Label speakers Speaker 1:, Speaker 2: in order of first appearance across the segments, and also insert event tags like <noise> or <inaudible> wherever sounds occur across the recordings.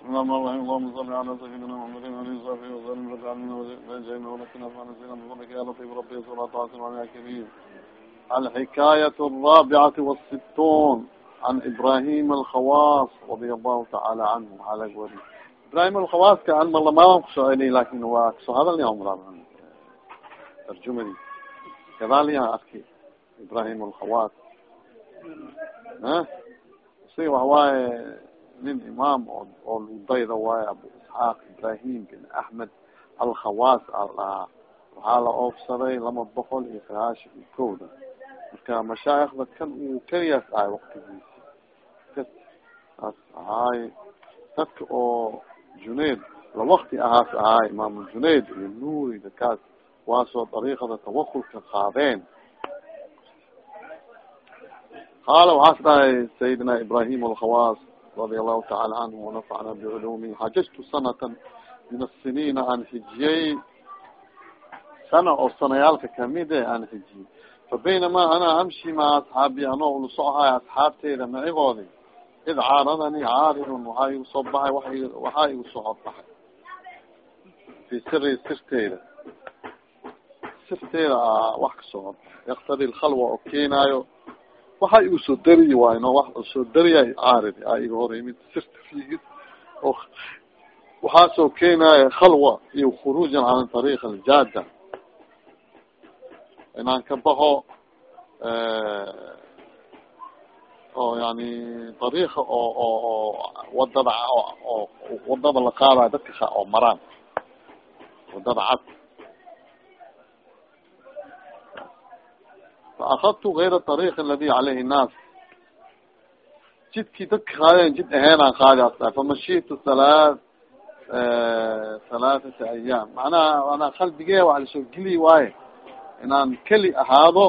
Speaker 1: بسم الله الرحمن الرحيم اللهم صل على سيدنا محمد وعلى صحبه وسلم وجعلنا وجعلنا ولكنا فنسينا بفضلك يا لطيف ربي صلاة عاصم على كريم الحكاية الرابعة والستون عن إبراهيم الخواص رضي الله تعالى عنه على قولي إبراهيم الخواص كان مرة ما سؤالي لكن هو هذا اللي عمره ترجمة دي كذلك أخي إبراهيم الخواص ها si waxawaaye nin imaam oo ludayda waaye abu isxaaq ibrahim bin axmed alkhawaas a dhahaa waxaa la oofsaday lama boqol iyo sagaashan iyo kowda marka mashaayikda kan uu keliyaas ahay waktigiisi kas saas ahaay dadka oo junayd la wakti ahaas ahaay imaam junayd iyo nuuri dadkaas kuwaasoo dariiqada tawakulka qaadeen. Qala waxaas dhahay sayidina ibrahim alkhawas radia allahu taala canhu wanafacna biculuumi xajajtu sanata min asiniina aan hijiyey sana oo sanayaalka kamide aan hijiyey fa baynama ana amshi maa asxaabi anoo ula sochaay asxaabteyda macigoodi id caaradani caaridun waxaa igu soo baxay wa waxaa igu soo horbaxay fi siri sirteyda sirteyda wax ka soo horbaxay yaktadi lkhalwa oo keenaayo waxa igu soo dariyi waay no soo dariya caarid a iga hor imid sirta fiigid. Oo waxaasoo keenaya khalwa iyo khuruujan can tariik aljaada inaan ka baxo oo yani dariika oo oo oo waddada oo waddada la qaadayo dadka oo maraan. Wadada cad faakadtu gayra ariiq aladi caleyhi nnaas jidkii dadka qaadeen jid aheenaan qaadi asla famashitu halaa halaathata ayaam macnaha anaa qalbigee waa la soo geliyi waaye inaan keli ahaado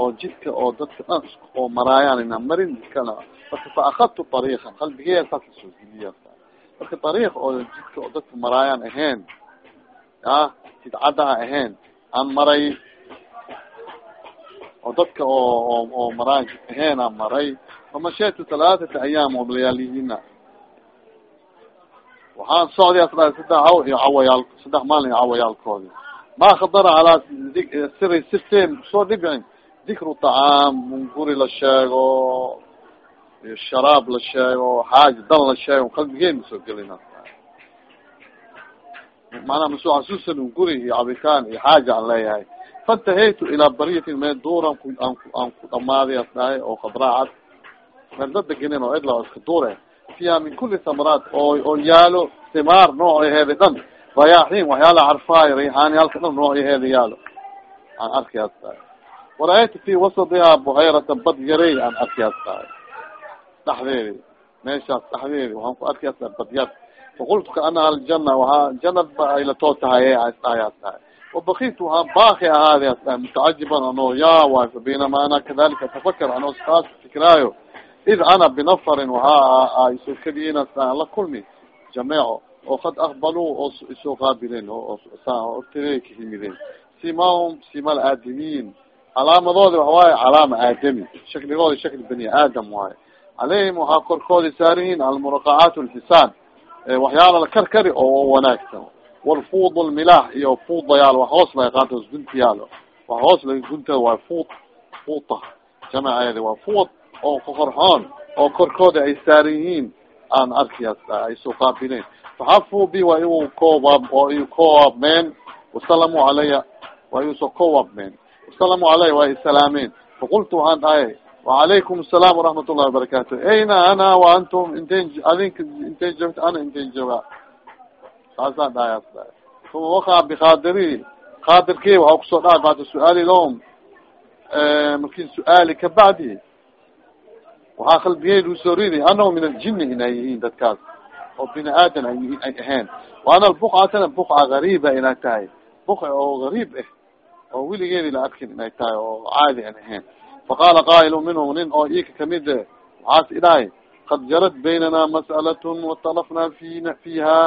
Speaker 1: oo jidka oo dadka dhan oo maraayaan inaan marin jidkana marka faakadtu ariiqa qalbigee saas la soo geliya marka ariiq oo jidka oo dadka maraayaan ahayn ah jid caddaha ahayn aan maray oo dadka oo oo maraan aheena maray famashetu halaathata ayaam oo layaalihina waxaan socday asdha saddex caw iyo cawayaal saddex maalin iyo cawayaalkoodi ma khadara calaa siri sirteen soo dhibcin. Dikru tacaam munguri la sheego iyo sharaab la sheego xaaji dan la sheego qalbigeen masoo gelina macnaha masoo xasuusan munguri iyo cabitaan iyo xaaja aan leeyahay faintahaytu ilaa bariyatin meel duuran ku aan ku aan ku dhamaaday as dhahay oo khadraacad meel dad degenin oo cidla iska duure fiiha min kuli thamaraat oo oo yaalo thimaar nooceheeda dhan. Rayaaxiin waxyaala carfaayo rayxaaniyaalka dhan nooceheeda yaalo. Aan arkay as dhahay. Wara-aytu fi wasadihaa buhayrata bad yarey aan arkay as dhahay. Dhexdeedi meeshaas dhexdeedi waxaan ku arkay as dhahay badyar faqultu kaanaha aljana wahaa janad ba ayla too tahay as dhahay as dhahay وبkيت waan baki ahaade متcaجiبa ano ya way فبينama ana kadalika atafakr ano saas fikraayo id ana بنفrin waha isoo keliyin la kulmi jameeco oo kad akbaluu oo isoo qaabileen ortire kahimideen simahum sima aadamiin calaamadoodi waxawaaye calaama aadami shakligoodi shakli bani aadam waaye calayhim waxaa korkoodi saarihiin almuraqacaat الxisaan waxyaala la karkari oo walfud lmilax iyo fuudayaal wax hoos laga qaato guntiyaalo wax hoos laga gunta waa fuud fuuta jamaceedi waa fuud oo kokorxoon oo korkooda ay saaran yihiin aan arkias ay soo qaabileen faxafuu bi waa iu koobab oo iu koobmeen wasalamuu calaya waa iusoo koobabmeen wasalamuu calaya waa isalaameen. Faqultu waxaan dhahay wacalaykum asalaam waraxmat ullahi wabarakatu ayna ana wa antum inten adinka intay joogta ana inten jooga saasaan dhahay as dhahay uma wakaa bikadiri kadirki waxaa ku soo dhahay bacda su'aali lahum markin su'aali kabacdi waxaa qalbigeed u soo ridi anahu min aljini inay yihiin dadkaas oo bini aadan ay ay ahayn wa ana buqcatana buqca gariiba inay tahay buqc oo gariib ah oo weligeedi la arkin inay tahay oo caadi an ahayn faqaala qaa'ilu minhum nin oo ika ka mid waxaas idhahay qad jarad baynana mas'alatun watalafna fina fiha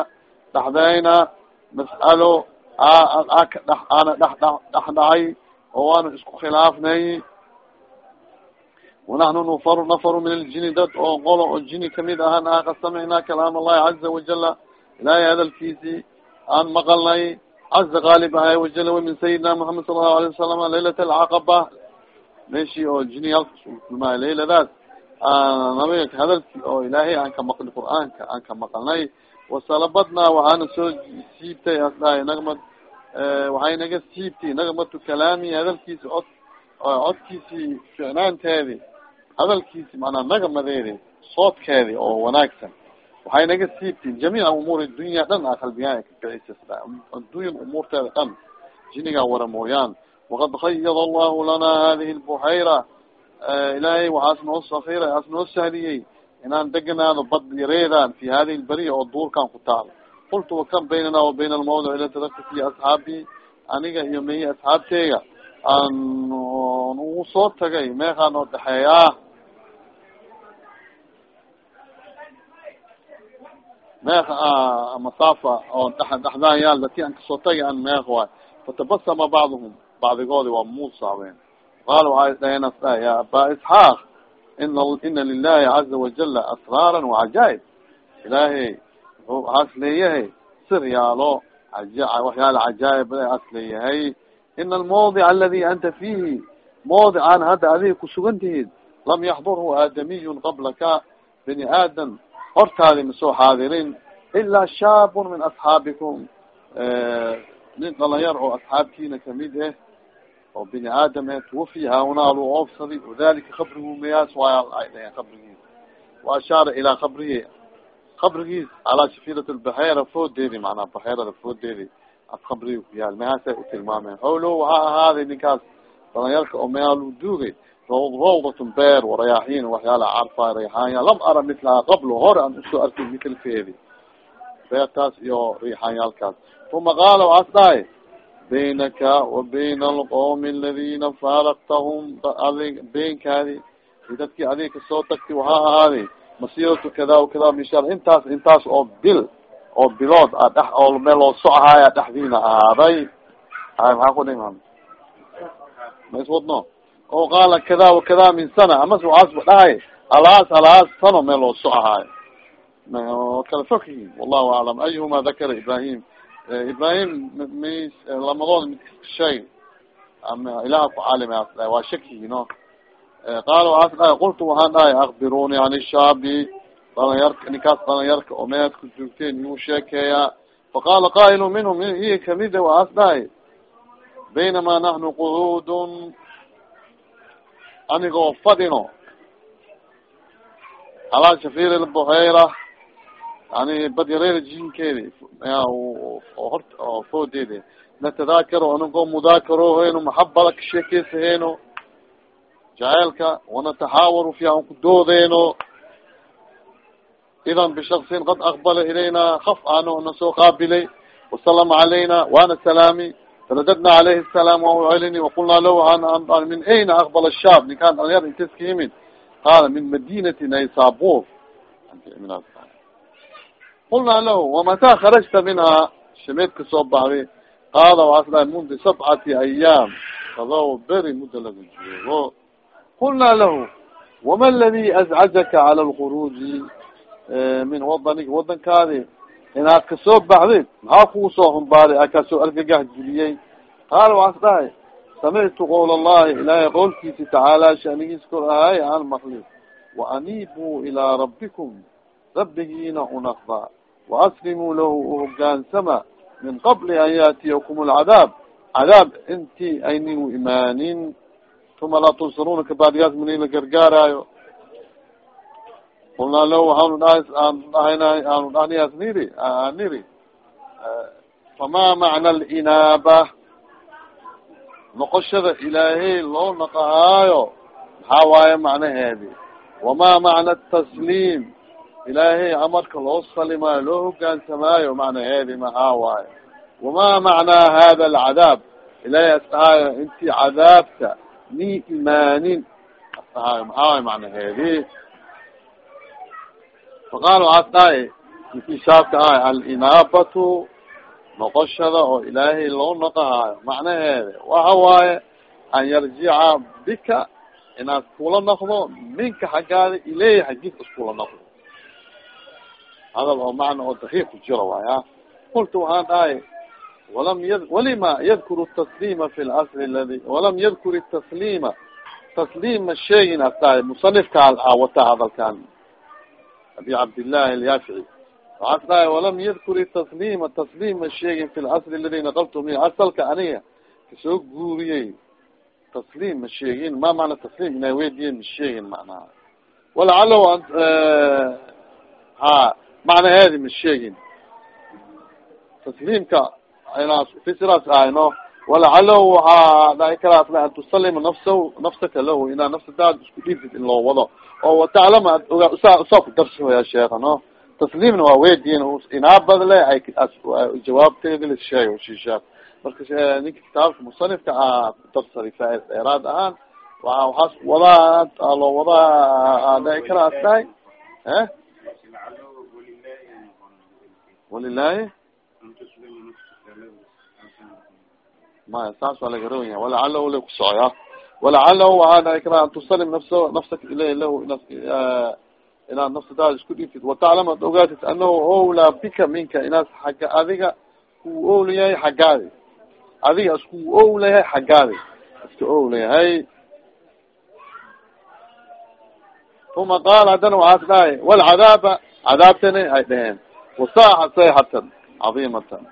Speaker 1: dhaxdayna mas'alo aana dh dhex dhacay oo waana isku khilaafnay. Wanaxnu nufar nafaru min aljini dad oo qolo oo jini ka mid ahaan ah kad samicnaa kalaam allahi caza wajala ilaahay hadalkiisi aan maqalnay. Caza qaalib ahay wajala min sayidina moxamed sala allahu alayه wasalam laylat alcaqaba meshi oo jini halkasulmaay layladaas nabiga hadalki oo ilaahay aan ka maqli qur'aanka aan ka maqalnay wasalabadnaa waxaana soo siibtay asdhahay nagma waxay naga siibtay nagmatu kalaami hadalkiisi cod codkiisi ficnaanteedi hadalkiisi manaa nagmadeedi soodkeedi oo wanaagsan waxay naga siibtay jamiica umuuri dunya dhan a qalbigaan kakicisa addunya umuurteeda dhan jinigaa wara mooyaan waqad khayada allahu lana hadihi lbuxayra ilaahay waxaas noo sakira aas noo sahliyey inaan deganaado bad yareedan fi hadihi lbariya oo duurkan ku taal qultu wakam baynana wa bayna almawdic ila tadakati asxaabi aniga iyo meyi asxaabteyga aan ugu soo tagay meekaa noo dhexeeyaa meek masaafa oo dhexdaan yaal lati an ka soo tagay an meek waay. Fatabasama bacduhum bacdigoodi waa muusaabeen qaal waxay dhaheen ya aba isxaaq ina lilahi caza wajala asraara wacajaaib ilaahay wuxuu haas leeyahay sir waxyaala cajaaib as leeyahay ina almawdic aladi anta fihi mawdican hadda adiga kusugan tihid lam yaxdurhu aadamiyun qablaka bini aadam hortaadi masoo xaadirin ilaa shaabun min asxaabikum nin dhalinyar oo asxaabtiina ka mid eh oo bini aadam e tuwafi haunaa lu oofsadi wadalika kabrigu mayaas waay kabrigiis wa ashaara ilaa kabrihi kabrigiis calaa shafirat lbaxeera foodeedi macnaa baxeerada foodeedi as kabrigi ku yaal. Mayaasay utilmaameen hawlo waxaa ahaaday ninkaas dhalinyarka oo mayaalu duugay. Rawdatun beer warayaaxiin waxyaala carfa rayxaanya lam ara milahaa qablo hore aan u soo arkay mitlkeedi beertaas iyo rayxaanyaalkaas. Uma qaala waxaas dhahay baynaka wa bayna alqowmi aladina faaraktahum adig beenkaadi dadkii adig ka soo tagtay waxaa ahaaday masiratu kada kada misha intaas intaas oo bil oo bilood a dh oo meel oo sochaaya dhexdiina ahaaday hay maxaa ku dhima ma iswadno o qaala kada wa kada min sana amas waaasba dhahay halaas halaas sano meel oo sochaayo kala fokihi wallahu aclam ayhuma dakara ibrahim ibrahim m lamadood midkashay ilaha ku dhahay waa shakigi no qaala waxaas dhahay qultu waxaan dhahay akbiruni an shaabi dhalinyarka ninkaas dhalinyarka oo meed ku joogteen yuu sheekeeyaa faqaala qaa'ilu minhum iya kamida waxaas dhahay baynama naxnu qucuudun anigoo fadhino alaa shafir lbuhayra yani badyareer jinkeedi hort oo foodeedi natadaakaro anagoo mudaakarohayno maxabada ka sheekeysahayno jaceelka wanataxaawaru fiiha an ku doodeyno idan bishaksin qad aqbala ilayna kaf ano nasoo qaabilay wasalama calayna waana salaami faradadna calayhi salaam waa u celini waqulnaa lahu an min ayna aqbala shaab ninkaan dhalinyar intas ka yimid qaala min madinati naysabur qulnaa lahu wamataa kharajta minhaa shameed ka soo baxday qaala waxaas dhahay mundi sabcati ayaam kadaw beri mudda laga joogo qulnaa lahu wama aladi azcajaka cala lkhuruuji min wadanik wadankaadi inaad ka soo baxdid maxaa kugu soo humbaaray a ka soo argagax geliyey qaala waxaas dhahay samictu qowl allahi ilaahay qowlkiisi tacaala shanigiis kor ahay aan maqli waaniibuu ilaa rabbikum rabbigiina unaqda waaslimuu lahu uhogaansama min qabli an yaatiyakum alcadaab cadaab intii aynin imaanin tuma laa tunsaruuna kabacdigaas mani la gargaaraayo qulnaa lahu waxaanu dhahay aanu dhahayna aanu dhahniyaas niri niri fama macna alinaaba noqoshada ilaahay loo naqahaayo maxaa waaye macnaheedi wama macna atasliim ilaahay amarka loo salimaayo loo hogaansamaayo macnaheedi maxaa waaye wama macnaa hada alcadaab? Ilaahay asdhahaayo intii cadaabka ni imaanin asdhahaayo maxaa waaye macnaheedi faqaal waxaas dhahay inkii shaabka ahay alinaabatu noqoshada oo ilaahay loo naqahaayo macnaheeda waxa waaye an yarjica bika inaad kula naqdo minka xaggaada ileeya xagis iskula naqdo hadal oo macna oo daqiiq ku jiro waay a qultu waxaan dhahay walam y walima yadkuru tasliima fi lasri ladi walam yadkur tasliima tasliima sheegin as dhahay musanifka wata hadalkan abi cabdillahi alyafici waxaas dhahay walam yadkur tasliima tasliima sheegin fi lasri aladi naqaltu min asalka aniga ka soo guuriyey tasliim ma sheegin ma macna tasliim inay weydiyen ma sheegin macnaha walacalo ha macnaheedi ma sheegin tasliimka fisiras ahayno walacalo waxaa dhaci karaa an tusalima nafsahu nafsaka lahu inaa nafsadaada isku dhiibtid in loo wado oo wataclama ad ogaa usaa usaa ku darsihoya sheekha no tasliimna waa weydiyen inaabadle ay jawaabteedi la sheego shishaad marka ninka kitaabka musanifka a kudarsari faaid dheeraad ahaan waa waxaas wadaa loo wadaa dhici kara as walilahi maya saas waa laga rawan yahay walacalaho la kusocoya walacalaho waxaa dhici kara an tusalim nafsa nafsaka ileyh lahu inaad nafsadaada isku dhiibtid wataclam ad ogaatid anahu owlaa bika minka inaad xagga adiga ku owlayahay xaggaadi adiga isku owlayahay xaggaadi iska owlayahay uma qaal haddana waxaas dhahay walcadaaba cadaabtani ay dheheen wasaaxa sayxatan cadiimatan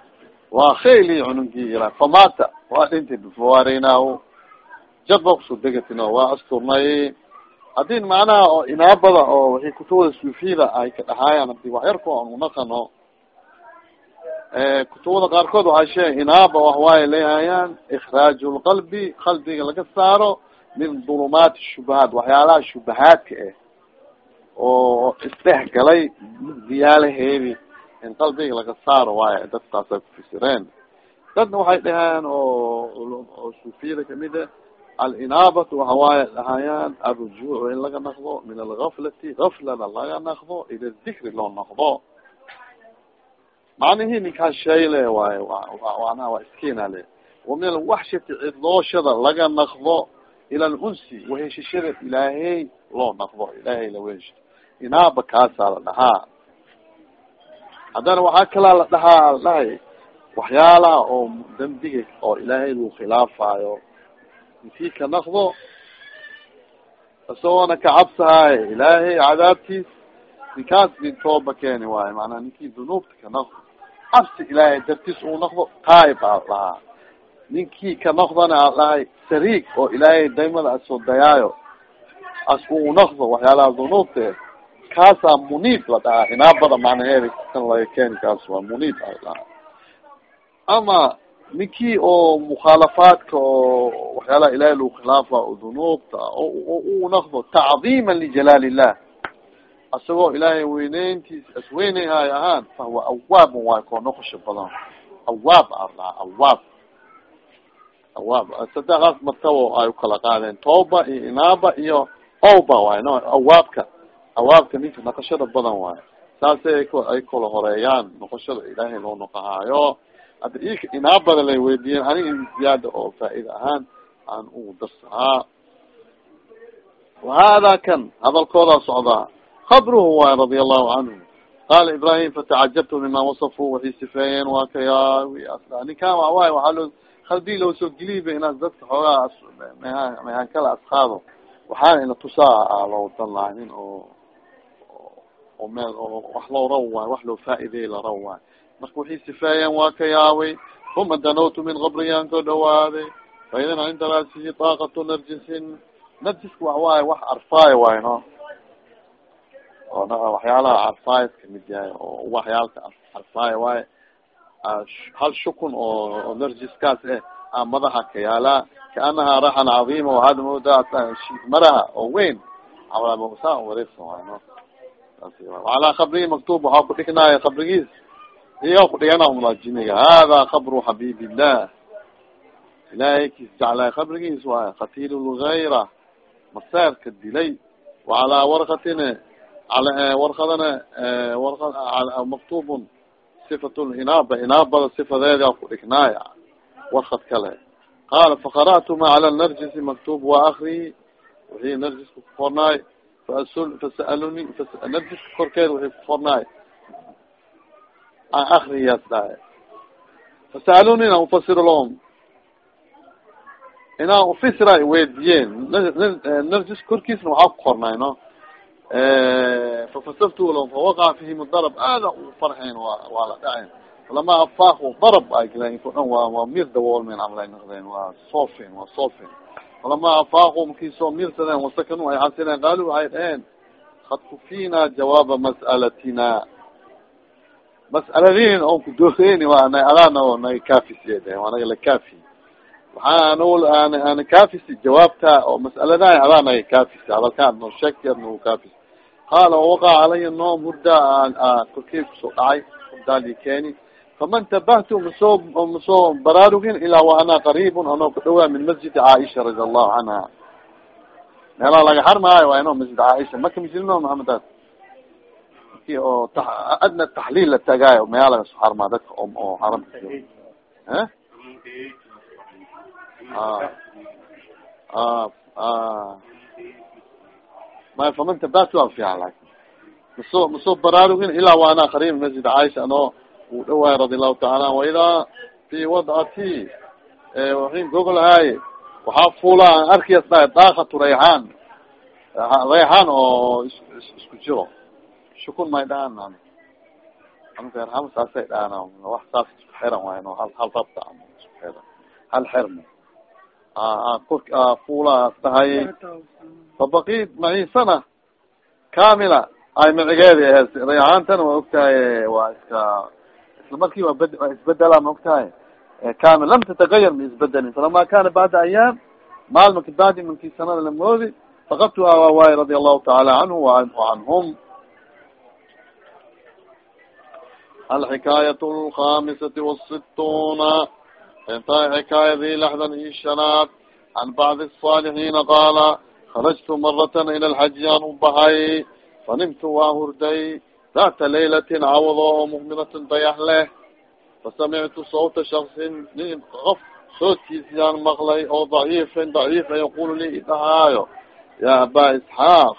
Speaker 1: waa khayli cunugii ira famata waa dhintay fawareynaahu jad ba ku soo degatino waa asturnay haddii macnaha oo inaabada oo waxay kutubada suufiyada ay ka dhahaayaan haddii waxyarko an unaqano kutubada qaarkood waxaa sheegay inaaba waxwaay leehayaan ikraaju lqalbi qalbiga laga saaro min dulumaati shubahaat waxyaalaha shubahaadka ah oo isdhex galay mugdiyaalaheedi in qalbiga laga saaro waayo dadkaasay kufisireen dadna waxay dhahayaan oo suufiyada ka mid a alinaabatu waxawaaya dhahayaan arujuuc in laga naqdo min algaflati gaflada laga naqdo ila dikri loo naqdo. Macnihi ninkaan shayle waayo wana waa iskina le wa min alwaxshati cidlooshada laga naqdo ila lunsi waheshishada ilaahey loo naqdo ilaahay lawehesh inaaba kaasaa la dhahaa haddana waxaa kalaa la dhahaa la dhahay waxyaalaha oo dambiga oo ilaahay lagu khilaafaayo. Inkii ka naqdo isagoona kacabsahaayo ilaahay cadaabtiis ninkaas nin tooba keeni waayo. Maanaa ninkii dunuubta ka naqdo cabsi ilaahay dartiis uu naqdo taib aa dhahaa ninkii ka naqdana aa dhahay sariig oo ilaahay daymada asoo dayaayo as uu naqdo waxyaalaha dunuubta kaasaa muniib la dhahaa inaabada macnaheeda kan laga keeni kaas waa muniib a dhahaa ama ninkii oo mukhaalafaadka oo waxyaalaha ilahay lagu khilaafa oo dunuubta oo uu naqdo tacdiima lijalaal illah isagoo ilaahay weyneyntiis asweyneyhaay ahaan fahuwa awaabun waay koo noqosha badan awaab a dhahaa awaab awaab sadexaas martabo ay u kala qaadeen tooba iyo inaaba iyo owba waay no awaabka awaabka ninka naqashada badan waayo saasay ay kala horeeyaan noqoshada ilaahay loo noqahaayo hadda ika inaabada lay weydiiyeen aniga ziyaada oo faa-ida ahaan aan ugu darsahaa wahada kan hadalkoodaa socdaa kabruhu waay radia allahu canhu. Qaala ibrahim fatacajabtu mima wasafuu waxay sifeeyeen waa kaya ninkaan waa waay waxaa loo halbii loo soo geliiba inaas dadka xoogaa mehan kala asqaado. Waxaana ina tusaa loo dan lahay nin oo oo meel oo wax loo waayo wax loo faa-ideey la raw waayo marka waxay sifeeyeen waa ka yaabay uma danawtu min qabriyaan koo dhawaaday faidan cinda raasihi taaqatu narjisin. Narjiska wax waaye wax arfaayo waayo no? Oo waxyaalaha arfaayo ka mid yahay oo waxyaalka arfaayo waaye hal shukun oo narjiskaas eh a madaxa ka yaalaa kaanaha raxan cadiima waxaad moodaa maraha oo weyn saa wareegsan waayo no alaa kabrihi maktub waxaa kudhignaaya kabrigiis iya kudhigana umlaajiniga hada kabru xabib illah ilaahay kiis jeclaay kabrigiis waayo katil lgayra maseerka dilay wacalaa warkatina warkadana maktubun. Sifat inaaba inaabada sifadeeda kudhignaaya warkad kale. Qaala faqara'tuma cala narjisi maktub wa akri wixii narjiska kukornaay fasaluni narjiska korkeeda wixii kukornaay an akriyas dhahay fasaluni inaan ufasiro lahom inaan ufisra weydiyeen narjis korkiisna waxaa kukornaay no fafasaftu lahom fawaqaca fihim darab aada u farxeen wa waa la dhaceen falama afaaq ko dhan waa waa mir dawoolmeen amlay noqdeen waa soofin waa soofin falama afaaqu markii soo miirsadeen wasakanu ay xasileen qaalu waxay dhaheen kad kufina jawaaba mas'alatina. Mas'aladin on ku dooreyni waa na adana o naga kaafisiye dhehen waa naga la kaafi waxaa kaafisi jawaabta oo mas'aladaha adaa naga kaafisi hadalkaan no sheegteed nagu kaafisi qaala waqaca calaya noom hurda korkey ku soo dhacay hurdaali keeni fama ntabahtu masoo masoo baraarugin ilaa wa ana qariibun anoo ku dhawaa min masjidi caaisha radi allahu canha meelaa laga harmaayo waa ino masjid caaisha maka mislimo maxamedaas ki oo adna taxliil la tagaayo meyaa laga soo harmaa dadka oo haramka e may faman tabahtu waa fiican laakiin maso masoo baraarugin ilaa wa ana qariib masjid caaisha anoo u dhawaay radi allahu taala an waidaa fi wadcati wain gogolahay waxaa fuula an arkiyas dhahay daakatu rayxaan rayxaan oo is isku jiro. Shukun may dhahaan anka arham saasay dhahaan wax saas isku xiran waay no hal hal rabta isku xiran hal xirmo fuulaas dhahay fabakid maciisana kamila ay micigeedi aheed rayxaantana waa ogtahay waa iska isla markii waa isbedela maogtahay kana lam tatagayar ma isbedelin. Falama kana bacda ayaam maalma kabacdi minkii sanada lamoodi fakadtuha waa waaye radia allahu taala canhu wacanhum alxikaayat lkhamisati wsituna intahay xikaayadii laxdan ii shanaad. Can bacdi asaalixiina qaala kharajtu maratan ila alxaji aan u bahay. Fanimtu waa hurday data laylatin cawado oo mukminatin dayax leh fasamictu sawta shaksin nin qof soodkiisiyaan maqlay oo daciifin daciifa yaqulu li idhahaayo ya aba isxaaq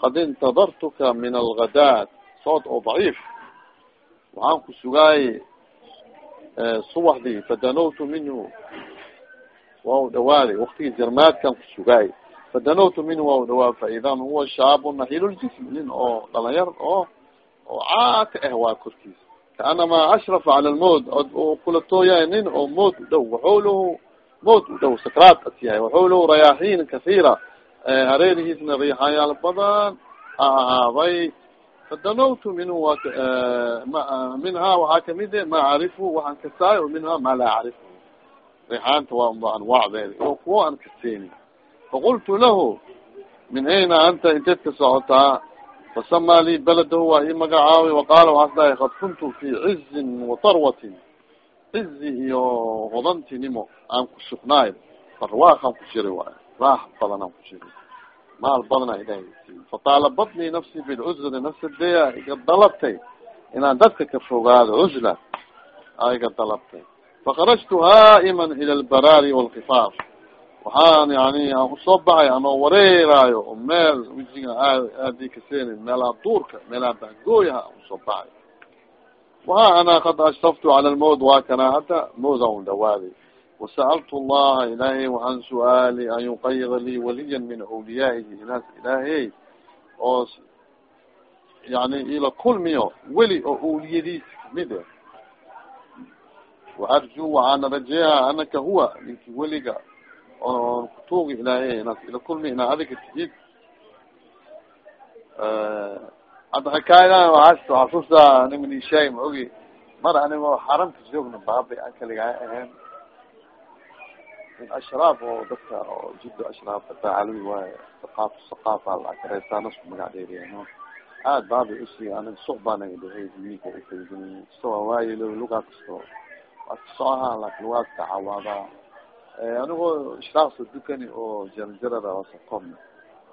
Speaker 1: kad intadartuka min algadaat sood oo daciif waxaan ku sugaayey subaxdii fadanawtu minhu waa u dhawaaday waktigii jarmaadkan ku sugaayey fadanawtu minhu waa u dhawaad faidan huwa shaabu naxiiluljism nin oo dhalinyar oo oo caaka ah waa korkiisa. Kaanamaa ashrafa cala lmowt oo kula tooyahay nin oo mood u dhow waxowlahu mood u dhow sakraad as yahay waxowlahu rayaaxiin kahiira hareerihiisna riixayaal badan ahaaday fadanawtu minhu wa minhaa waxaa ka mid e ma acrifu waxaan kasaayo minhaa ma laa acrifu riixaanta waa anwaacdeedi oo kuwo aan kaseyni faqultu lahu min ayna anta inteed ka socotaa fasamaa lii beladahu waa ii magacaabay waqaala waxaas dhahay kad kuntu fi cizin watarwatin cizi iyo hodantinimo aan ku sugnaay barwaaqaan ku jiri waay raax badan aan ku jiri maal badana ilahay fataalabadnii nafsi bilcuzri nafsadeya iga dalabtay inaan dadka ka fogaado cuzla a iga dalabtay fakarajtu haa'iman ila albaraari walkifaaf waxaan yani aan u soo baxay anoo wareeraayo oo meel wijiga aad aadi kaseenin meelaa duurka meelaa bahgooyaha aan u soo baxay. Waha ana kad ashraftu cala lmowt waa kana hadda mowda un dhawaaday wasa'altu allaha ilaahay waxaan su'aali an yuqayida lii waliyan min awliyaa'ihi inaas ilaahey oo yani ila kulmiyo weli oo awliyadiisa ka mid e waarju waxaana rajeeha anaka huwa ninki weliga on kutuugi ilaahay inaas ila kulmi inaa adiga tihid hadda xikaayada waaa xasuusta nimani sheeg ma ogi. Mar anigoo xaramka joogna baabi an kaligaa ahayn. In ashraaf oo dadka oo jiddo ashraaf hataa waayo saqaaf saqaafa lakareystaa nasku magac dheeriya aad baabi usi anig suq baanaga dhahay wiilka ufaydin so waayo lo lugaa kasto waa kaso ahaa laakin waa ka cawaadaa anigoo ishraaqsa dukani oo jaranjarada oo sakorna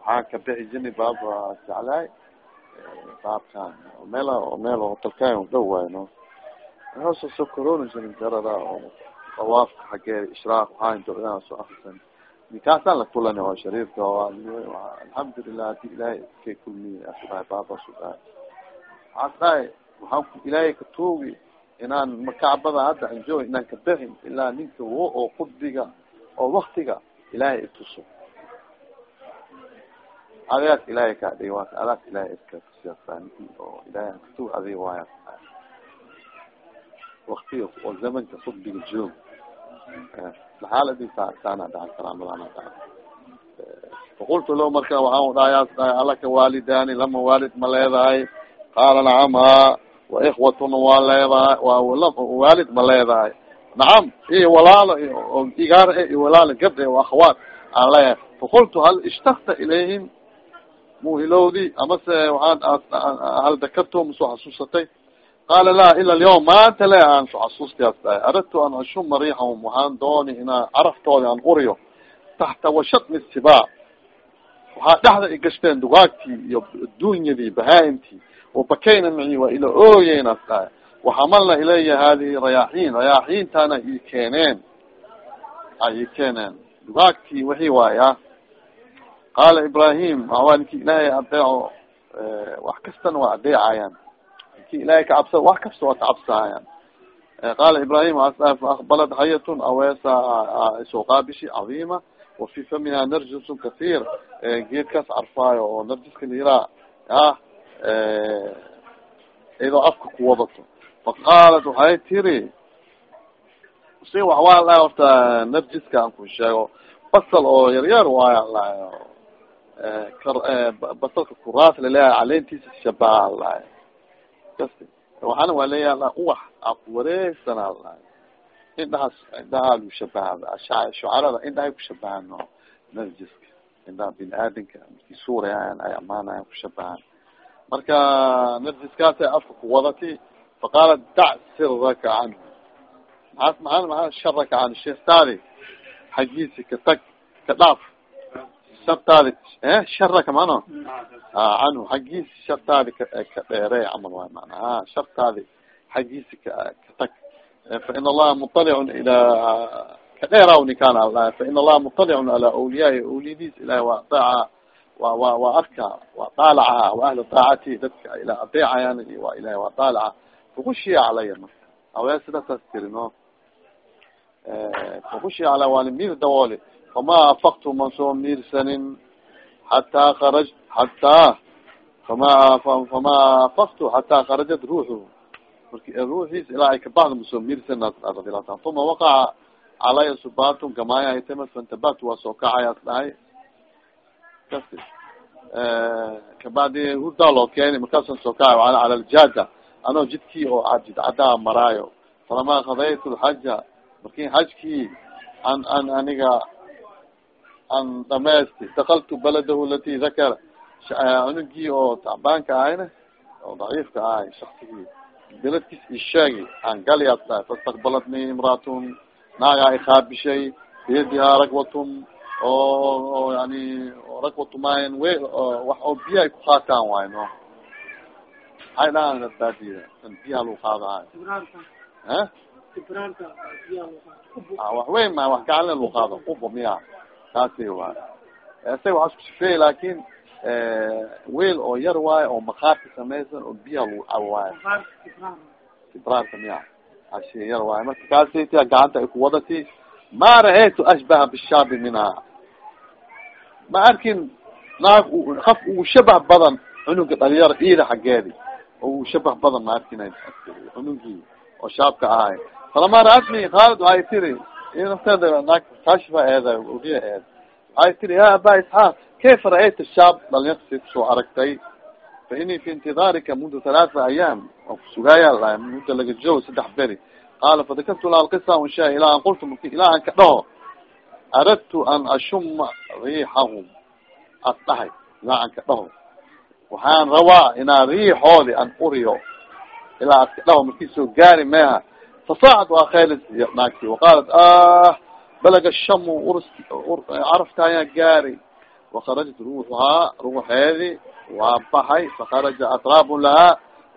Speaker 1: waxaa ka bixi jini baaba jeclaay baabkan meel meel hotelkan dhow waayo no hoosasoo corona jaranjarada oo dawaafka xagee ishraaq waxaa inta soo akrisan nikaasaan la kulani oo shariirka alxamdulilah hadi ilaahay iskay kulmiye asdahay baabasu dhahay waxaas dhahay waxaan ilaahay ka tuugi inaan makacbada hadda enjoy inaan ka baxin ilaa ninka wo oo qudbiga oo waktiga ilaahay ituso adaas ilaahay kaa dhigi waa adaas ilaahay iska siyasanki oo ilaahay katuug adiga waaya. Waktiga oo zamanka qudbiga joog laxaaladi saana dhahay salaamadaana dhahay faqultu lo marka waxaan dhahayaas dhahay alaka waalidani lama waalid ma leedahay. Qaala nacam ha wa ikhwatuna waa leedahay waalid ma leedahay nacam iyo walaalo oo igaar e iyo walaalo gabdhe o akhawaat aan leeyahay faqultu hal ishtakta ilayhim? Muhilowdi amase waxaan hal dakarto masoo xasuusatay? Qaala la ila alyawm. Maanta le aan so xasuustiyaas dhahay aradtu an ashuma riixahum waxaan dooni inaa caraftooda aan uriyo taxta washatmi sibaa. Waxaa dhexda i gashteen dugaagtii iyo adduunyadii bahaa-imtii wabakayna mici waa ila ooyeynaas dhahay waxamalna ilaya hadihi rayaaxiin rayaaxiintana ii keeneen. Ay ii keeneen. Dugaagtii wixii waaya qaala ibrahim waa ninki ilaahay adeeco wax kastana waa adeecayaan ninki ilaahay kacabsa wax kasta waa kacabsahayaan qaala ibrahim aqbalad hayatun aweesa soo qaabishi cadiima wafi famiha narjisun kahiir geedkaas carfaayo oo narjiska liraa ah afka ku faqaalat waxay tiri si wax waa lahay horta narjiska an ku sheego basal oo yaryar waaya lahay basalka kuraas la leeyahay caleentiisa shabaha lahay waxaana waa leeyaha la uwax aku wareegsana lahay indhahaas indhahaa lu shabaha shucarada indhahay kushabahano narjiska indhaha bini aadamka marki suurayayan ay amaanayan kushabahan marka narjiskaasay afka kuwadati faqaalat dac siraka canhu maas maa maa sharaka canhu sheestaadi xaggiisi ka tag ka dhaaf shartaadi sharaka mano canhu xaggiisi shartaadi ka dheerey camal waay mana a shartaadi xaggiisi ka ka tag fain allaha muطalicun ilaa ka dheeraw ninkaan ala fain allaha muطalicun ala awliyaai awliyadiis ilahi waa daaca wa wa waa arka waa daalaca wa ahli daacati dadka ila adeecayaan wa ilahi waa daalaca fakushiya calaya marka awee sidasaas tiri no fakushiya calaya waani miir dawooli fama afaktu man soo miirsanin hataa karaj hataa fama fama afaktu hataa karajat ruuxu marki ruuxiis ilaa ay kabaxda masoo miirsan radiallahu ta uma waqaca calaya subatun gamaya itamas fantabatu waa soo kacayaas dhahay kasi kabacdi hurdaa loo keeni markaasan soo kacayo cala aljada anoo jidkii oo jid caddaa maraayo falamaa kadaytu lxaja marki xajkii an an aniga an dhamaysti dakaltu baladahu lati dakara cunugii oo tacbaanka ahayna oo daciifka ahay shaksigii beledkiis isheegi aan galiyaas dhahay fastaqbalatni imraatun naagaa ikhaabishay biyadihaa ragwatun oo yani ragwatu maayan we wax oo biya ay ku qaataan waayo no maxay dhahaan baadiya kan biyaha lagu qaadahay ha wax weyn ma wax gacalina lagu qaado qubo miya taasi waay isaga waxaa isku sifeey laakin weel oo yar waayo oo makaarka samaysan oo biyaha lagu cabo waayo sibraarka miya ashi yar waayo marka kaasiti gacanta ay kuwadati ma ra'aytu ashbaha bishaabi minha ma arkin naag af ugu shabah badan cunuga dhalinyaro ida xaggeedi oo shabah badan ma arkin cunugii oo shaabka ahay. Falama ra'atni khaalid waxay tiri nafteeda naag kaashifa eeda udiya eed waxay tiri ya aba isxaaq kayfa ra'ayta shaab dhalinyarta ku soo aragtay? Fa inii fi intidaarika mundu halaata ayaam waan kusugaaya lahay mudda laga joogo saddex beri. Qaala fadakartu laha alqisa unsha ilaa an qultu marki ilaa an ka dhaho aradtu an ashuma riixahum. As dhahay ilaa an ka dhaho waxaan rabaa inaa riixoodi an uriyo ilaa as ka dhaho markii soo gaari meha fasaacad waa khaylis naagti waqaalat ah balaga shamu urs carafta ayaa gaari. Wakarajat ruuxuhaa ruuxeedi waa baxay fakaraja atraabun lahaa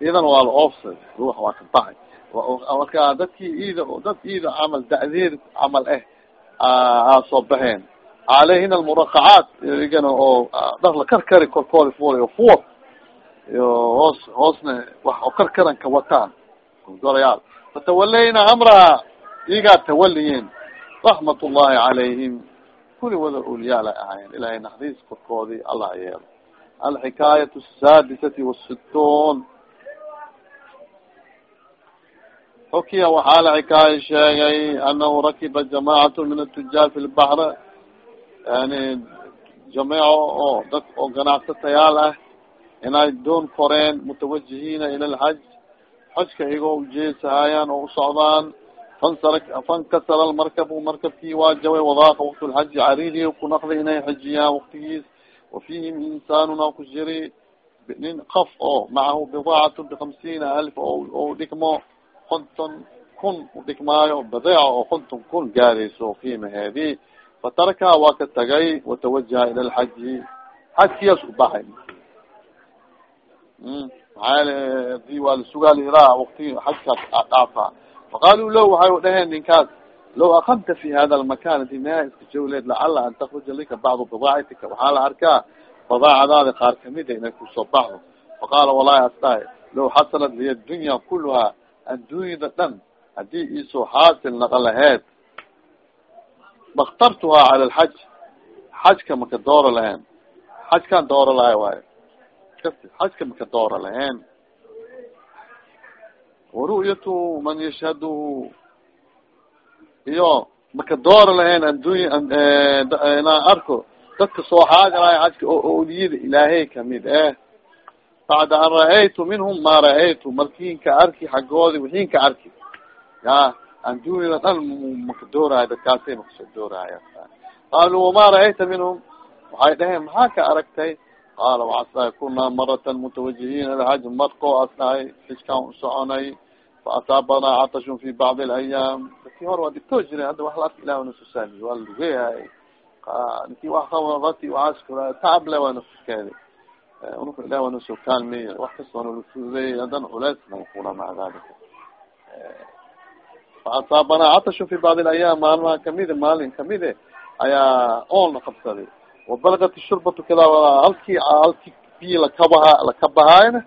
Speaker 1: idan waa la oofsay. Ruux waa ka baxay. Marka dadkii ida dad ida camal da'deed camal eh aa soo baxeen calayhina almuraqacaat igana oo dhar la karkari korkooda fuulay oo fuwar iyo hoos hoosna wax oo karkaran ka wataan gorayaal fatawalayna amraha iyagaa tawaliyin raxmat ullahi calayhim kuli wada ulyaal ay ahayen ilahay naxdiis korkoodii allah yeelo alxikaayat asaadisati wasittuun xukiya waxaa la xikaaya sheegay anahu rakiba jamacatu min atujaar fi lbaxr yani jameeco oo dad oo ganacsatayaal ah inay doon koreen mutawajihiina ila lxaj xajka igoo ujeesahayaan oo usocdaan fansar fankasara lmarkabu markabkii waa jaway wadaaqa waqt lxaji cariiri ku naqday inay xajiyaan waqtigiis. Wafihim insaanuna ku jiri. Nin kaf oo macahu bidaacatu bikamsiina alf o dhikmo konton kun udhikmaayo badeeca oo konton kun gaarayso qiimaheedi fatarakaha waa ka tagay watawajaha ila lxaji xajkiyaas ku baxay maxaa yele di waa lasugaa liraa waktigi xajkaas dhaafa. Faqaaluu lo waxay dhaheen ninkaas law akamta fi hada lmakan di meha iska jawleed lacala an takruja lika bacdu bidaacatika waxaa la arkaa badaacadaada qaar kamida inay ku soo baxdo. Faqaala walahi asdahay law xasalat liya dunya kuluha adduunyada dhan haddii iisoo xaasil naqa laheed makhtartuhaa cala alxaj xajka maka dooro lahayn xajkaan dooro lahay waayo. Xajka maka dooro lahayn waru'yatu man yashhaduhu iyo maka dooro lahayn addunya inaan arko dadka soo xaadirayo xajka oo oliyada ilaahay ka mid eh. Bacda an ra'aytu minhum ma ra'aytu markiin ka arki xaggoodi wixiin ka arki. Ya addunyada dhan maka dooraayo dadkaasay makasoo dooraayo qaaluu wama ra'ayta minhum waxay dhaheen maxaa ka aragtay qaala waxaas dhahay maratan mutawajihiin alxaj markoo as xijkaan usoconay faasaabanaa catashun fi bacdi alayaam dadkii hore waa digtoo jireen hadda wax la arka ilah nasusaami waa lalugeyahay ninki wax qabarati waaas taable waa nasuskeedi unuka ilah waa nasoo kaalmey wax kasta waa nala fududeey hadan culeys nankula maca faasaabanaa catashun fi bacdi alayaam maalmaha kamide maalin kamide ayaa oon qabsaday wabalagat shurbatu kada halkii halkii biyi lakabaha lakabahaayna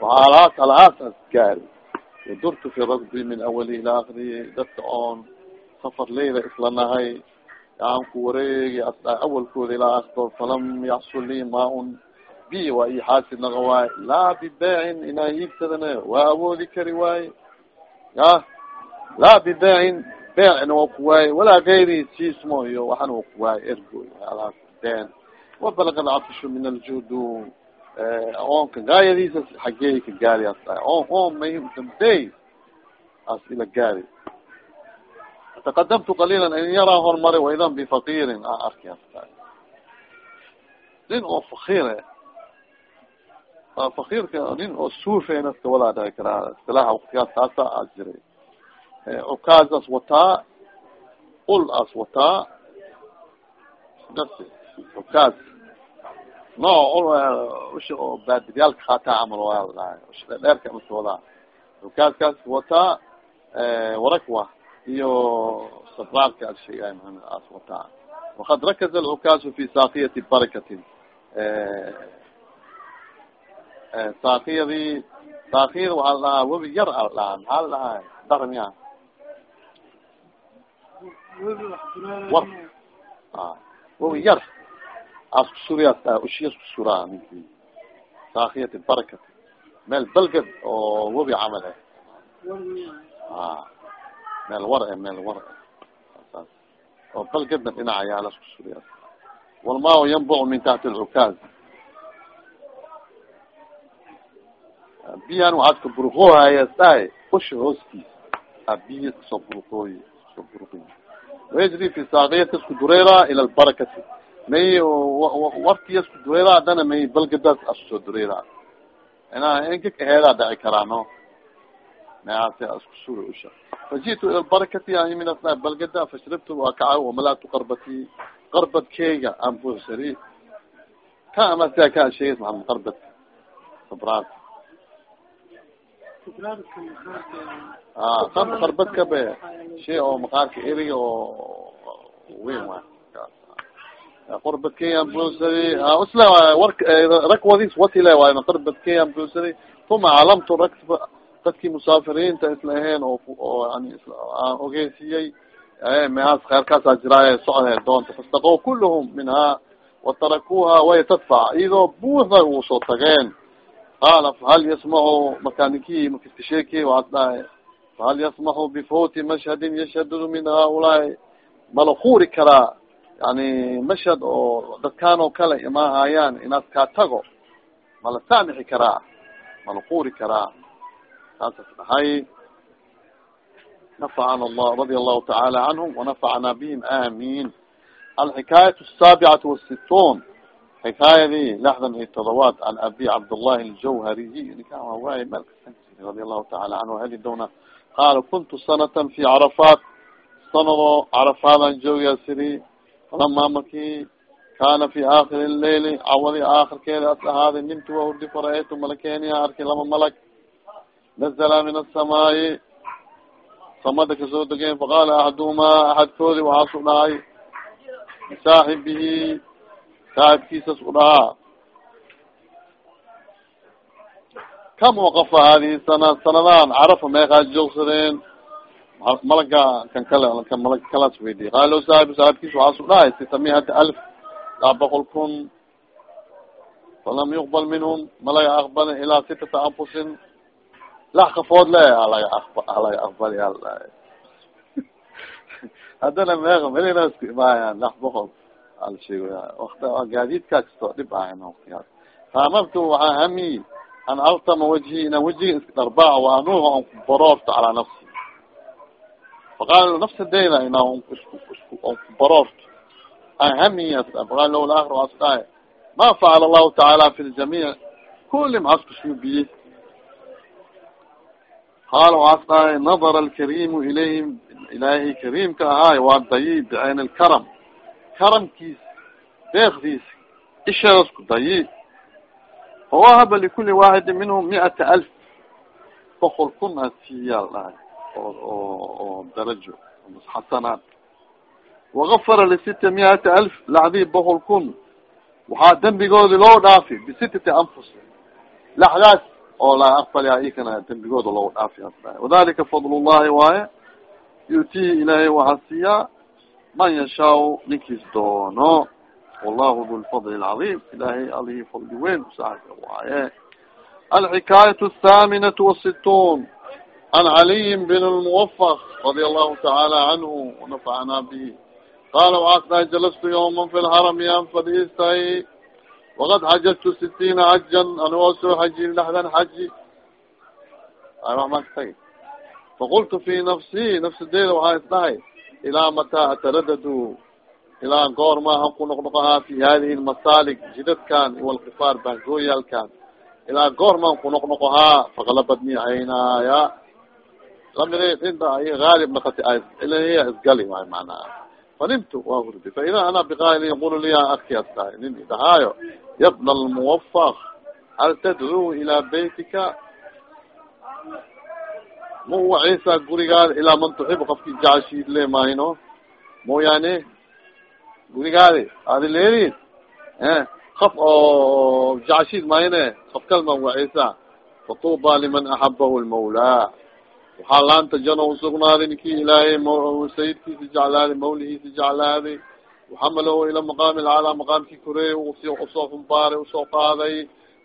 Speaker 1: waa alhaas alhaas gaari wadurtu fi ragbi min awali ila akrihi dadka oon safar leyla isla nahay aan ku wareegi awalkooda ilaa aktor falam yaxsul lii maa-un bi waa ii xaasid naqa waaye laa bibeecin inaa iibsadana waa awoodi kari waaye ya laa bibeecin beecna waa ku waaye walaa gayri siismo iyo waxana waa ku waaye ergo alhaas been wabalaga alcatishu min aljuhdu oonka gaayadiisa xageey ka gaari as on may dambey as ila gaari taqadamtu qaliila in yaraa hormaray waidan bifakiirin a arki nin oo fakire fakirka nin oo suufena iska wadaa dhahi karaa isilaaha waktigaas taasa as jiray cukaas as wataa ul as wataa cukaas nooc usha oo baadiryaalka khaataa camal waa dhahay usha dheerka maka wadaa cukaaskaas wataa warakwa iyo sabraarka ad sheegay mahamed as wataa wakad rakaza alcukaasu fi saakiyati barakatin. Saakiyadii saakiyada waxaa la webi yar a dhahaa maxaa la dhahaa darmiya webi yar as kusuriyaa ushiyas kusuraa ninki saakiyati barakati meel balgad oo webi camal eh. A meel war e meel war e oo balgadna dhinaca yaalas kusuriyaa walmao yanbucu min taxti alcukaaz biyan waxaad ka burqoohaya saay usha hooskiisa. A biyi ka soo burqooy ka soo burqoy wayajri fi saakiyati isku dureera ila lbarakati may warkiya isku dureera hadana may balgadaas asusoo dureera ina inkak aheedaa dhaci karaano maase isku sura usha fajitu ila lbarakati an yimid asna balgada fashribtu waa kaca wamalatu qarbati qarbadkeyga aan buuxsari ka ama sia ka sheegays maxamed qarbadka sabraarka a qarbadka be shay oo maqaarka eriga oo weyn waay qurbadkeyan bunsadi isla war rakwadis watile waay qurbadkeyan bunsadi uma calamtu rak dadkii musaafiriinta isla ahayn oo oo yani aan ogeysiyey mehaas kheyrkaasaa jiraaye socde doonta. Fastaqow kulluhum minhaa watarakuuha way tadfac iyadoo buuxda uu soo tageen qaala fahal yasmacu makanikii makistasheeki waas dhahay fahal yasmaxu bifawti mashhadin yashhaddu min haaulaai mala kuuri karaa yani mashhad oo dadkaan oo kale imaahayaan inaad kaa tago mala saamixi karaa mala kuuri karaa saasas dhahay nafacana allah radia allahu tacaala canhum wanafacna bihim amin alxikaayat asaabicatu wasitun xikaayadii lixdan iyo todobaad can abi cabdاllahi aljawhariyi ninkan waa waay meel kasan radia allahu taala canhu heli doona qaala kuntu sanatan fi carafaat sanado carafaadan joogiya siri falama markii kana fi aakiri leyli cawadi aakirkeeda as ahaaday nimtu wahurdi fara-aytu malakeniya arki lama malag nazla min asamaayi samada ka soo degeen faqaala axaduhumaa axadkoodi waxaasu dhahay bisaaxibihi saaxibkiisas u dhahaa kam waqafa hadihi sana sanadaan carafa meekaa joogsadeen. Malaga kan kale kan malag kalaas weydiye qaalo saaib saaibkiis waxaasu dhahay sita mihata alf laa boqol kun. Falam yuqbal minhum malaga aqbali ilaa sitata anfusin. Lax kafood le alaga alaga aqbali <laughs> haddana meeqa melinasku imaayaan lax boqol al sheegaya wakti gaadiidkaa kasto dhib ahan waktigaas faamabtu waxaa hami an altama wajhi inaan wajiga iska dharbaac wa anuuha on kubaroorto calaa nafsi faqaala nafsadeyda inaa on kubaroorto an hami faqala law laakir waas dhahay ma facala allahu tacaala fi ljamiic kuli maxas kusuubiye qaala waxaas dhahay nadara alkarimu ilayhim ilaahay kariimka ahaay waa dayi bicayn lkaram karamkiis deekdiis ishadas ku dayi. Fawahaba likuli waaxidi minhum miata alf boqol kun a siiyaal dhahay oo oo darajo xasanaat wagafara lisita miata alf laxdii boqol kun. Waxaa dembigoodi loo dhaafi bisitati anfus laxdaas oo la aqbaliya ikana dembigooda loo dhaafi asdhahay wadalika fadl llahi waaye yuutihi ilaahay waxaa siiyaa man yashaau ninkiis doono wallahu du lfadl lcadiim ilahay alihi fadli weyn usaaxib waaye alxikaayat athaminatu wasitun an caliyin bin lmuwafaq radia allahu tacaala canhu wanafacana bihi qala dhahay jalastu yawma fi lharami an fadhiistay waqad xajajtu sitiina xajan anigoo soo xajiy lexdan xaji faqultu fi nafsi nafsadeeda waxaa isdhahay ilaa mataa ataradadu ilaa goorma an ku noqnoqahaa fi hadihi lmasalig jidadkan iwalkifaar bahgooyaalkan ilaa goormaan ku noqnoqohaa fakalabadni caynaaya la mid inta ay gaalib nakati ilhiya isgali waay macnaha fanimtu waa hurdi fa ida ana biqaali yaqulu liya aki as dhahay nin idahaayo yabna lmuwafaq hal tadcuu ilaa beytika ma waciisa gurigaada ilaa man tuxib qofki jacashiid le mahayno mooyaane gurigaadi aadi leedid kaf oo jacashiid mahayne kaf kalma waciisa fatuuba liman axabahu lmawlaa waxaa laanta jano usugnaaday ninkii ilaahay sayidkiisa jeclaaday mawlihiisa jeclaaday waxamalaho ila maqaami lcalaa maqaamkii koreey u soo xumbaaray u soo qaaday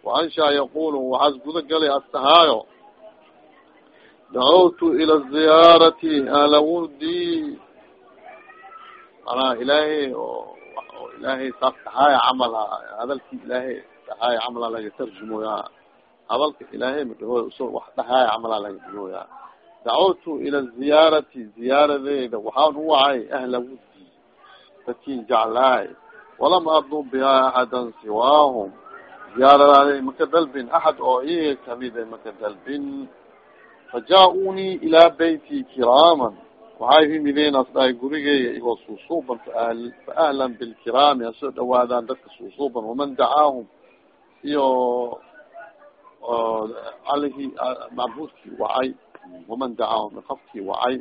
Speaker 1: waanshaa yaqulu waxaas guda galay astahaayo dacawtu ila ziyaarati ahla wurdi manaa ilaahay oo ilaahay saas tahaaya camal hadalkii ilaahay tahaaya camala laga tarjumoya hadalka ilaahay so wax dhahaaya camala laga digoya dacawtu ila ziyaarati ziyaaradeeda waxaan u wacay ahla wurdi dadkin jeclaay walam adnu biha axadan siwaahum ziyaaradaada maka dalbin axad oo iyaga kamida maka dalbin faja-unii ilaa beyti kiraaman waxay himideen as dhahay gurigeyga igoo suusuuban fa ahlan bilkiraami hasoo dhawaadaan dadka suusuuban waman dacaahum iyo alihii macbuudkii wacay waman dacaahum qafkii wacay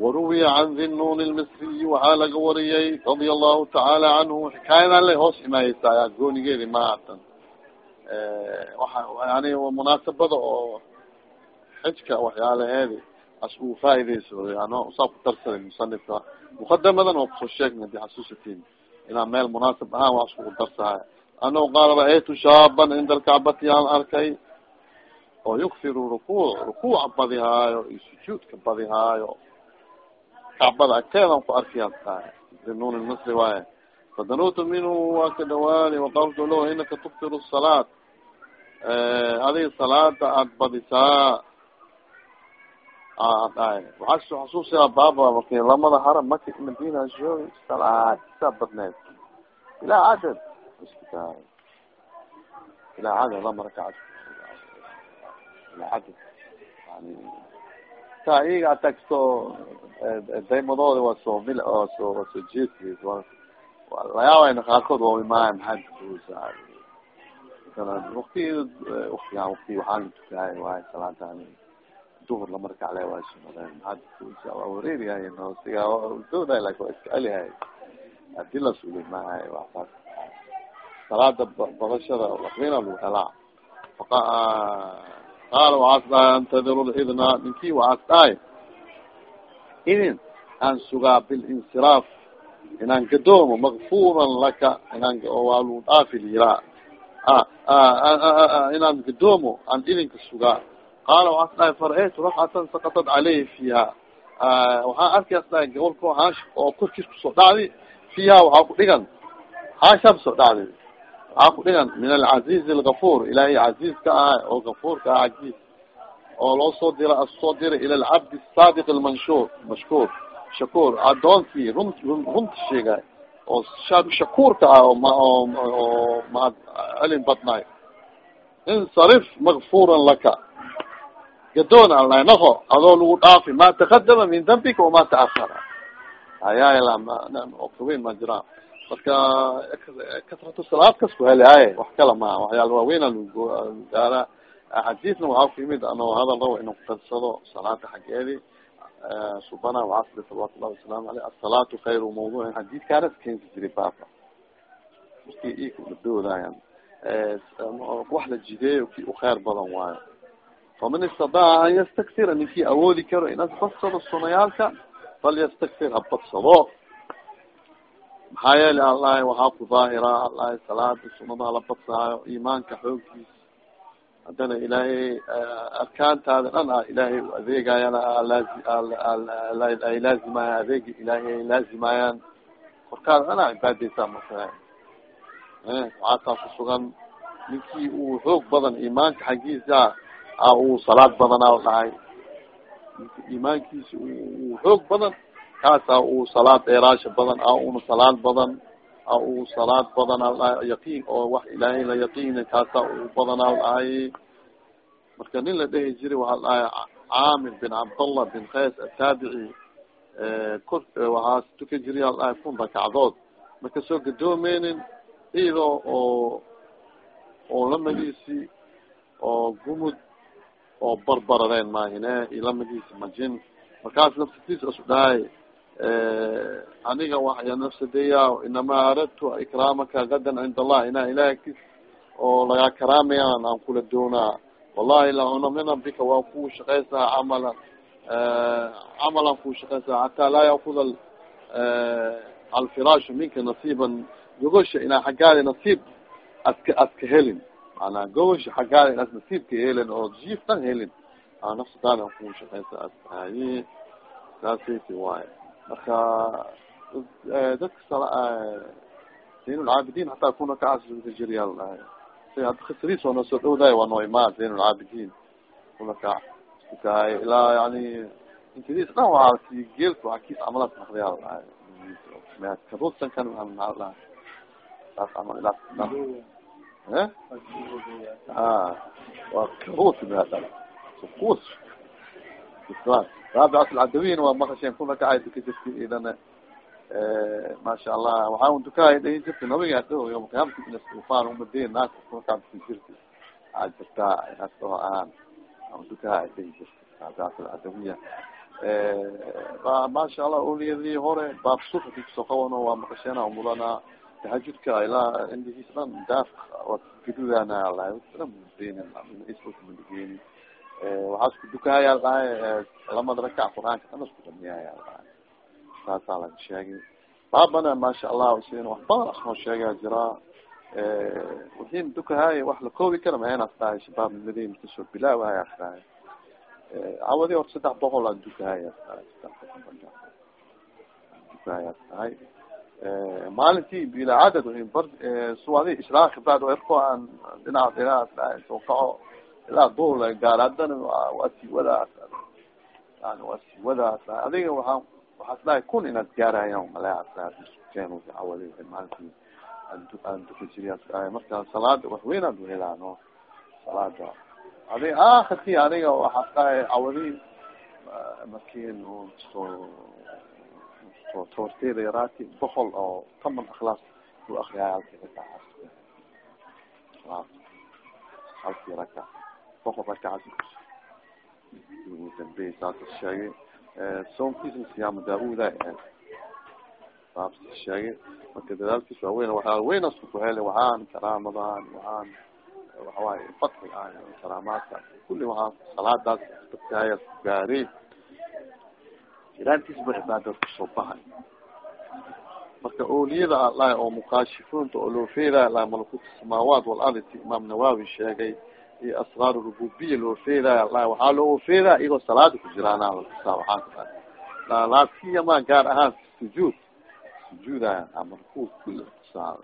Speaker 1: waruwiya can dinun lmisriyi waxaa laga wariyay radia allahu tacaala canhu xikaayadan la hoos imaayeysa goonigeedi maatan waa yani munaasabada oo xijka waxyaalaheedi as uu faa'idaysooday ano saa ku darsaday musanifka. Mukadamadan waa ku soo sheegna di xasuusatiin inaa meel munaasab ahaan waa iskugu darsahay. Anao qaala ra'aytu shaaban cinda alkacbati aan arkay. Oo yukfiru rukuuc rukuuca badihaayo iyo sujuudka badihaayo kacbada agteedan ku arkiyaa tahay binuun lmasri waaye. Fadanuutu minhu waa ka dhawaani waqaltu lahu inaka tukfiru salaat. Adiga salaada aad badisaa waxaa xasuusiyaa baaba marki lamada haram maka madina saa badneed ilaa cadad iskutaay cadad lama rakaca ilaa cadad yani ta iyaga atagsto daymadooda waa soo mil waa soo waa soo jeedkeed layaabana qaarkood waa imaaya maxaa wakti waktigan wakti waxaan tukahay waay salaadani duhur lama rakacle waa sumadeen maxaa waa wareerihay siga dooday laakiin waa iska alihay haddii la suli mahay waxsaas salaada badashada waqtina lagu helaa qaala waxaas dhahay antadiru lidna ninkii waxaas dhahay idin aan sugaa bilinsiraaf inaan gadoomo makfuran laka inaan waa lagu dhaafi liraa inaan gadoomo aan idinka sugaa qaala waxaas dhahay fara-aytu rakcatan sakatad caleyhi fiiha waxaan arkaas dhahay gabolko haash oo korkiis ku soo dhacdi fiiha waxaa ku dhigan haashaa ku soo dhacdi waxaa ku dhigan min alcaziiz algafuur ilaahay caziiz ka ah oo gafuur ka ah cajiiz oo loo soo dira soo diray ila alcabdi saadiq almanshuur mashkuur shakuur adoonkii runt runta sheegay oo shakuurka ah oo ma oo maad celin badnaay insarif makfuran laka gadoon alnahay naqo adoo lagu dhaafi ma takadama min dambika wama taahara hayayla kaweyn ma jiraan marka kasratu salaad kas ku helaye wax kala ma waxyaala waaweyn gaara xadiisna waxaa ku yimid ano hadal rabo inu kukadsado salaada xaggeedi subana wacasri salawatu llahi wasalaamu aleyh asalaatu khayru mawduucin xadiiskaanas kensi jiray baaba marki ikudoodayan wax la jideeyo ki u kheyr badan waayo faman istadaca an yastaksira ninkii awoodi karo in asbadsado sunayaalka falyastakfir habadsado maxaa yeele allahi waxaa ku daahira allahi salaada sunadaha la badsaayo imaanka xooggiisa haddana ilaahay arkaantaada dhan ah ilaahay u adeegayana ay laazimayan adeegi ilaahay ay laazimayaan korkaada dhan a cibaadeysaa marka waxaasaa kusugan ninkii uu xoog badan imaanka xaggiisa salaad badanaa dhahay imaankiisa xoog badan kaasa uu salaad dheeraasha badan a una salaad badan a uu salaad badan al dhahay yaqiin oo wax ilaahay la yaqiina kaasa uu badanaa dhahay marka nin la dhehi jiray waxaa dhahay caamir bin cabdallah bin kays ataabici kor waxaas tukan jiray al dhahay kun rakacdood marka soo gadoomeynin iyadoo oo oo lamadiisi oo gumud oo barbaradeen maahine iyo lamadiisi majin markaas nafsatiisa isu aniga waxya nafsadeya inamaa aradtu ikraamaka gadan cind allah inaa ilahay kis oo lagaa karaamayaan aan kula doonaa. Wallahi la unamina bika waa ku shaqaysaa camalan. Camalan ku shaqaysaa hataa laa yakuda alfiraashu minka nasiiban. Gogosha inaa xaggaadi nasiib aska aska helin manaa gogosha xaggaada inaas nasiibka helin oo jiif helin nafsadaada ku shaqaysa astahaye saasaysi waayo marka dadka zayn lcaabidiin hataa kuna kacasjiriyaal dhahay hadda khasriis waa noo soo dhowdaay waa noo imaa zayn lcaabidiin kuna kac iskahay ilaa yani inkadiis dhan waa si geelka waa kiis camalaas naqdiyaal dhahay karusankan maaa dhahay saas camal ilaa e a waa karus kus raabicat alcadawiyin waa makasheen kuna kacay duka jirti idana maasha allah waxaa un dukahay dhahi jirta nabiga adho yomaqiyamti inasufaan umadeen naaka kuna kaa duka jirti aa jirtaa inaas dhaho ahaan an dukaha dhahi jirta raabicat alcadawiya maasha allah oliyadii hore baab sufa ka soo qabano waa maqasheena mulana tahajudka ilaa indihiis dhan daaf gadudana lahaymadigeeni waxaa isku dukahaya dhahay lamada rakac qur'aanka dhan isku damiyaya dhahay saasaa laga sheegay baabana maasha allah sin wax badan asnoo sheegaa jiraa wixin dukahaay wax la koobi kara mahenas dhahay shabaab madina ka soo bilaawaya dhahay cawadi horta saddex boqol aan dukahaya dhahay dukahaya dhahay maalintii bila cadad bar suwadi ishraaki bacd erko aan dhinac dhinac soo kaco ilaa duhur gaar haddana waa sii wadaa yani waa sii wadaa adiga waaa waxaas dhahay kun inaad cawadi maalintii aan duka jiriya marka salaada wax weyn aad uhelaan o salaada adiga akhirkii adiga waxaas dhahay cawadi markin so toorteeda yaraati boqol oo toman akhlaas u akriyaay halki rakac halkii rakac boqol rakac ugu dambey saasa sheegay soomkiisa siyaama daauda saas sheegay marka dadaalkiis waa weyn waxaa weynasku ku helay waxaan karaamadan waxaan waxawaaye fatxiga karaamaadka kulli waxaa salaadaas dadkaaya gaaray ilaantiis ba cibaadad ku soo bahay marka oliyada alahi oo mukaashifuunta oo loo feeday alahi malakuut samaawaat walardi imaam nawawi sheegay iyo asraar rububiya loo feeday alahi waxaa loo feedaa iyagoo salaada ku jiraana lakusaa waxaa ka laa siyama gaar ahaan sujuud sujuudaya amarku kuli kusaa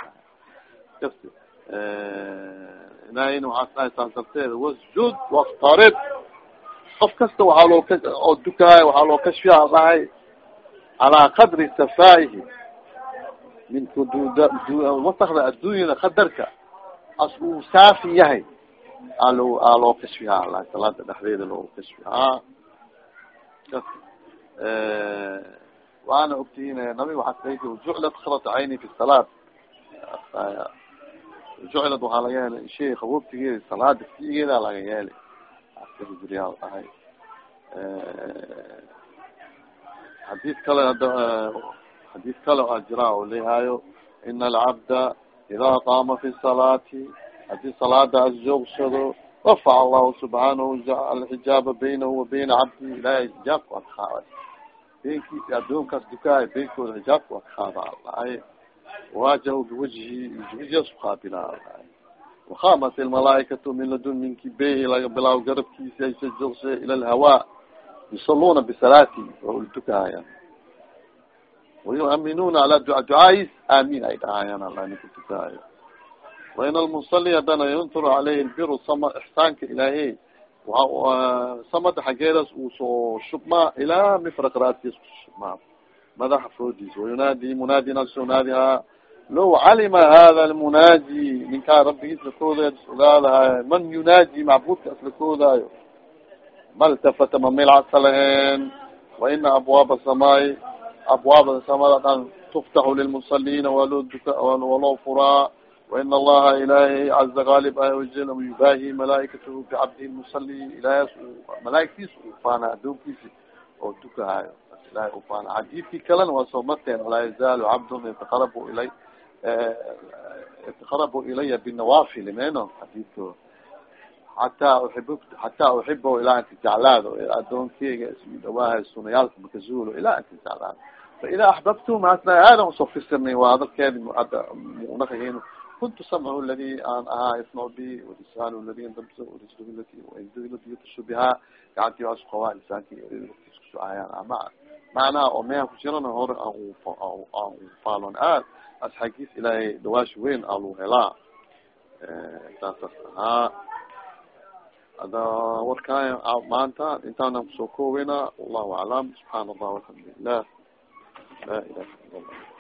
Speaker 1: ilahayna waxaa sahay saas darteeda wasjud waktarib qof kasta waxaa loo oo dukaay waxaa loo kashfiya dhahay calaa qadri safaa'ihi min kududa wasakda addunyada qadarka. As uu saafi yahay alo aa loo kashfiyaa ala salaada dhexdeeda loo kashfiyaa waana ogtihiin nabiga waxaa juclat kharat cayni fi salaad. Juclad waxaa laga helay shay qaboobtigeeda salaada fiigeeda laga yeelay jiriyaa dhahay xadiis kale xadiis kale a jiraa oo leehaayo ina alcabda idaa qaama fi salaati. Hadii salaada asjoogsado rafaca allahu subxaanahu alxijaaba baynahu wa bayna cabdihi ilahay xijaabka waa kaqaada beenkiisi addoonkaas dukaay beenkooda xijaabka waa kaqaada dhahay waajahu biwajhi wajhiyaas uqaabila dhahay وamat المalaaikatu min ladun minki be laga bilaaw garabkiisi ay sajose ila lhawa yusaluna bisalaati waa tukahaya wayuaminuna ala dua ducaais amin ay dhahayaan ala ninka tukahayo wain almusali hadana yuntur aleyhi lbir sama ixsaanka ilaahay samada xageedas uu soo shubmaa ilaa mifraq raadkiis kushubmaa madaxa foodiis wayunaadi munaadi naso naadihaa low calima hada lmunaaji ninkaa rabbigiis lakoodayo ogaadahay man yunaaji macbudka as lakoodaayo maltafata ma milcasa laheen waina abwaaba samaay abwaaba samada dhan tuftaxu lilmusaliina waloo duka waloo furaa waina allaha ilahay caza gaalib ah wajal yubaahi malaaikatahu bicabdihi musali ilahaas malaaigtiis ufaana adoonkiisi oo dukahayo ilahay ufaana xadiidkii kalena waa soo marteen laa yazaalu cabdun yataqarabu ilay yataqarabu ilaya binawafili meno xadiidko xataa uib xataa uxibo ilaa inka jeclaado adoonkeyga isgu dhawaahay sunayaalka makazuulo ilaa inka jeclaado faida axbabtu maasna aadan u soo fisirnay waa hadalkeedi ada munakahin kuntu samchu ladi aan ahaa ismac bi walisaan ladi lati yutashu bihaa gacanti waa isku qabaa lisaanki iskusucayaan ama macnaha oo meha ku jirana hore aan ufaalon aad as xagiis ilaahay dhawaashi weyn alu helaa saasas ahaa ada warkaay maanta intaanan ku soo koobeyna wallahu aclam subxaana allah alxamdu lilah la ilaha ila allah